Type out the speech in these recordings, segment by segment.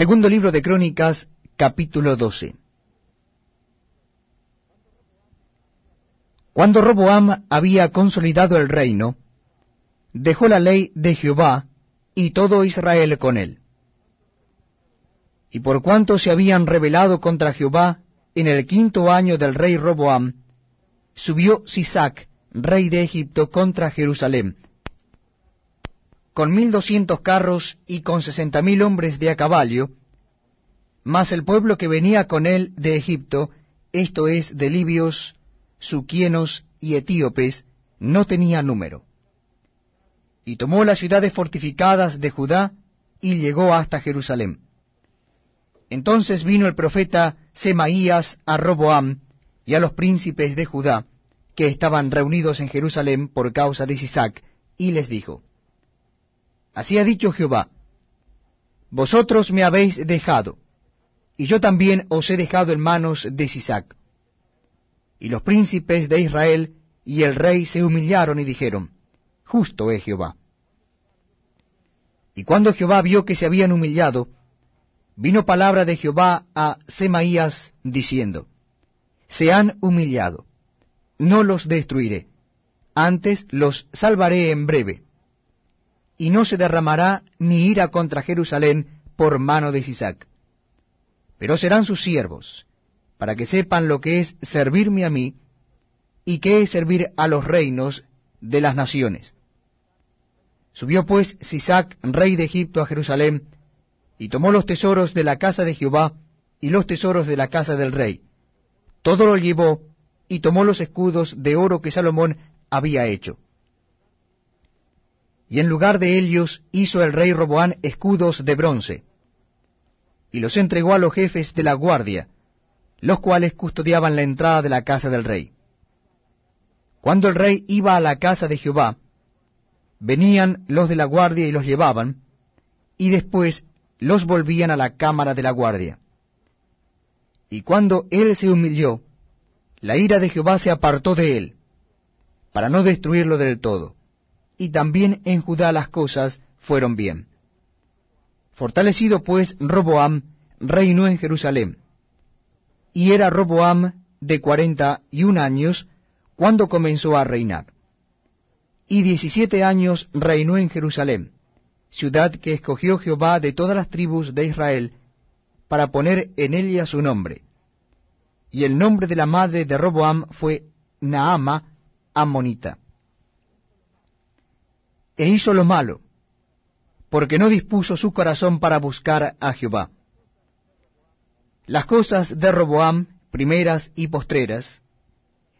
Segundo libro de Crónicas, capítulo 12. Cuando Roboam había consolidado el reino, dejó la ley de Jehová y todo Israel con él. Y por cuanto se habían rebelado contra Jehová en el quinto año del rey Roboam, subió Sisac, rey de Egipto, contra Jerusalén, con mil doscientos carros y con sesenta mil hombres de a caballo, mas el pueblo que venía con él de Egipto, esto es, de libios, suquienos y etíopes, no tenía número. Y tomó las ciudades fortificadas de Judá y llegó hasta Jerusalén. Entonces vino el profeta Semaías a Roboam y a los príncipes de Judá, que estaban reunidos en Jerusalén por causa de Sisac, y les dijo, Así ha dicho Jehová, Vosotros me habéis dejado, y yo también os he dejado en manos de Sisac. Y los príncipes de Israel y el rey se humillaron y dijeron, Justo es Jehová. Y cuando Jehová vio que se habían humillado, vino palabra de Jehová a Semaías diciendo, Se han humillado, no los destruiré, antes los salvaré en breve y no se derramará ni ira contra Jerusalén por mano de Sisac. Pero serán sus siervos, para que sepan lo que es servirme a mí, y qué es servir a los reinos de las naciones. Subió pues Sisac, rey de Egipto, a Jerusalén, y tomó los tesoros de la casa de Jehová y los tesoros de la casa del rey. Todo lo llevó, y tomó los escudos de oro que Salomón había hecho y en lugar de ellos hizo el rey Roboán escudos de bronce, y los entregó a los jefes de la guardia, los cuales custodiaban la entrada de la casa del rey. Cuando el rey iba a la casa de Jehová, venían los de la guardia y los llevaban, y después los volvían a la cámara de la guardia. Y cuando él se humilló, la ira de Jehová se apartó de él, para no destruirlo del todo y también en Judá las cosas fueron bien. Fortalecido pues Roboam, reinó en Jerusalén. Y era Roboam de cuarenta y un años cuando comenzó a reinar. Y diecisiete años reinó en Jerusalén, ciudad que escogió Jehová de todas las tribus de Israel, para poner en ella su nombre. Y el nombre de la madre de Roboam fue Naama, Ammonita e hizo lo malo, porque no dispuso su corazón para buscar a Jehová. Las cosas de Roboam, primeras y postreras,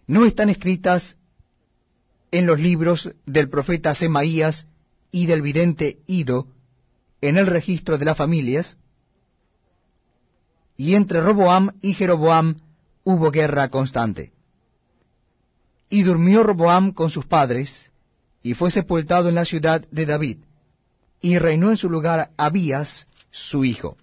no están escritas en los libros del profeta Semaías y del vidente Ido, en el registro de las familias, y entre Roboam y Jeroboam hubo guerra constante. Y durmió Roboam con sus padres, y fue sepultado en la ciudad de David, y reinó en su lugar Abías, su hijo.